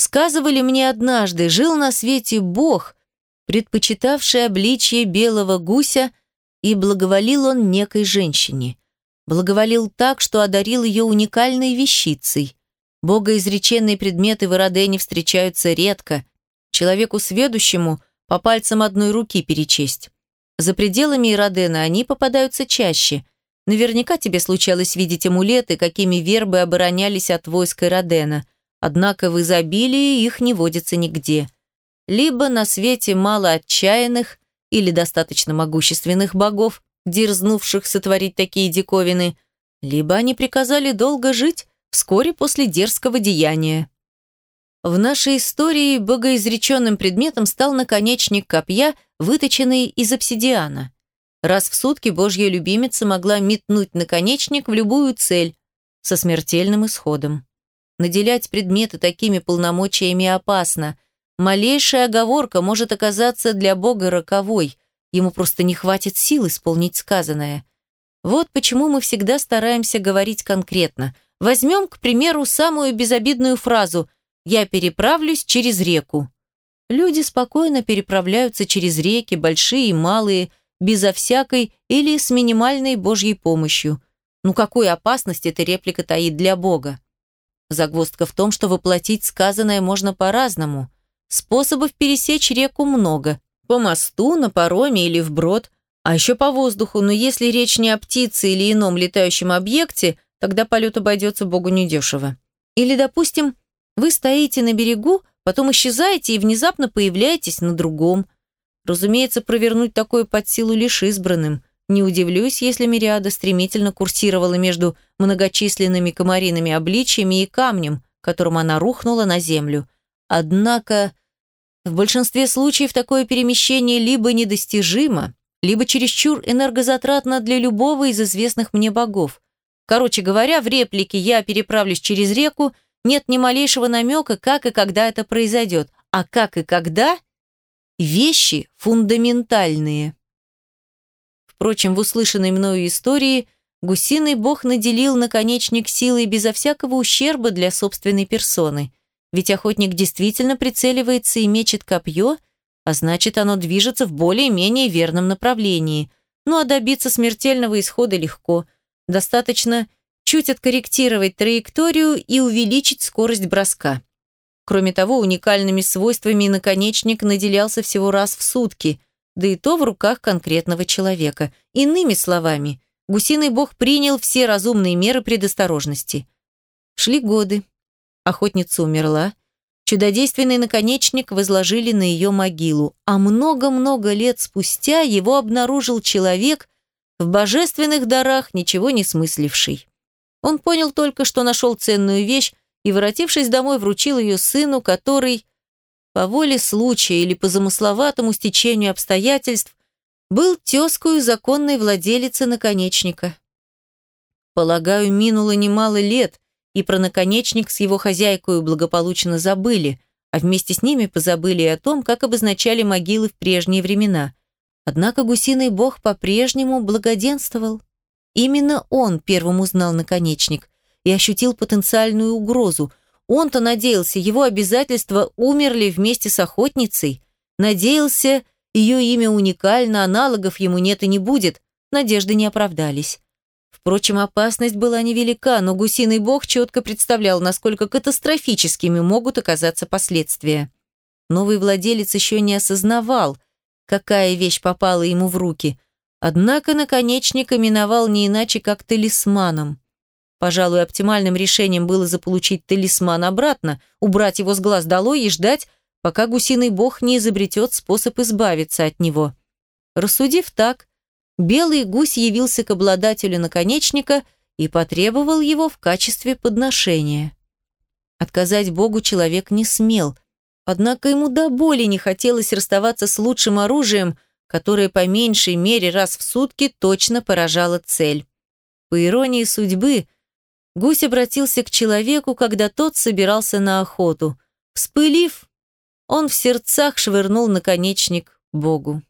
Сказывали мне однажды, жил на свете Бог, предпочитавший обличье белого гуся, и благоволил он некой женщине. Благоволил так, что одарил ее уникальной вещицей. Богоизреченные предметы в Иродене встречаются редко. Человеку сведущему по пальцам одной руки перечесть. За пределами Иродена они попадаются чаще. Наверняка тебе случалось видеть амулеты, какими вербы оборонялись от войск Иродена. Однако в изобилии их не водится нигде. Либо на свете мало отчаянных или достаточно могущественных богов, дерзнувших сотворить такие диковины, либо они приказали долго жить вскоре после дерзкого деяния. В нашей истории богоизреченным предметом стал наконечник копья, выточенный из обсидиана. Раз в сутки Божья любимица могла метнуть наконечник в любую цель со смертельным исходом. Наделять предметы такими полномочиями опасно. Малейшая оговорка может оказаться для Бога роковой. Ему просто не хватит сил исполнить сказанное. Вот почему мы всегда стараемся говорить конкретно. Возьмем, к примеру, самую безобидную фразу – я переправлюсь через реку. Люди спокойно переправляются через реки, большие и малые, безо всякой или с минимальной Божьей помощью. Ну какой опасности эта реплика таит для Бога? Загвоздка в том, что воплотить сказанное можно по-разному. Способов пересечь реку много. По мосту, на пароме или вброд, а еще по воздуху, но если речь не о птице или ином летающем объекте, тогда полет обойдется Богу недешево. Или, допустим, вы стоите на берегу, потом исчезаете и внезапно появляетесь на другом. Разумеется, провернуть такое под силу лишь избранным. Не удивлюсь, если Мириада стремительно курсировала между многочисленными комариными обличьями и камнем, которым она рухнула на землю. Однако, в большинстве случаев такое перемещение либо недостижимо, либо чересчур энергозатратно для любого из известных мне богов. Короче говоря, в реплике «я переправлюсь через реку» нет ни малейшего намека, как и когда это произойдет. А как и когда – вещи фундаментальные. Впрочем, в услышанной мною истории гусиный бог наделил наконечник силой безо всякого ущерба для собственной персоны. Ведь охотник действительно прицеливается и мечет копье, а значит, оно движется в более-менее верном направлении. Ну а добиться смертельного исхода легко. Достаточно – чуть откорректировать траекторию и увеличить скорость броска. Кроме того, уникальными свойствами наконечник наделялся всего раз в сутки, да и то в руках конкретного человека. Иными словами, гусиный бог принял все разумные меры предосторожности. Шли годы. Охотница умерла. Чудодейственный наконечник возложили на ее могилу, а много-много лет спустя его обнаружил человек, в божественных дарах ничего не смысливший. Он понял только, что нашел ценную вещь и, воротившись домой, вручил ее сыну, который, по воле случая или по замысловатому стечению обстоятельств, был тезкою законной владелицы наконечника. Полагаю, минуло немало лет, и про наконечник с его хозяйкой благополучно забыли, а вместе с ними позабыли и о том, как обозначали могилы в прежние времена. Однако гусиный бог по-прежнему благоденствовал. Именно он первым узнал наконечник и ощутил потенциальную угрозу. Он-то надеялся, его обязательства умерли вместе с охотницей. Надеялся, ее имя уникально, аналогов ему нет и не будет. Надежды не оправдались. Впрочем, опасность была невелика, но гусиный бог четко представлял, насколько катастрофическими могут оказаться последствия. Новый владелец еще не осознавал, какая вещь попала ему в руки – Однако наконечник именовал не иначе, как талисманом. Пожалуй, оптимальным решением было заполучить талисман обратно, убрать его с глаз долой и ждать, пока гусиный бог не изобретет способ избавиться от него. Рассудив так, белый гусь явился к обладателю наконечника и потребовал его в качестве подношения. Отказать Богу человек не смел, однако ему до боли не хотелось расставаться с лучшим оружием – которая по меньшей мере раз в сутки точно поражала цель. По иронии судьбы, гусь обратился к человеку, когда тот собирался на охоту. Вспылив, он в сердцах швырнул наконечник Богу.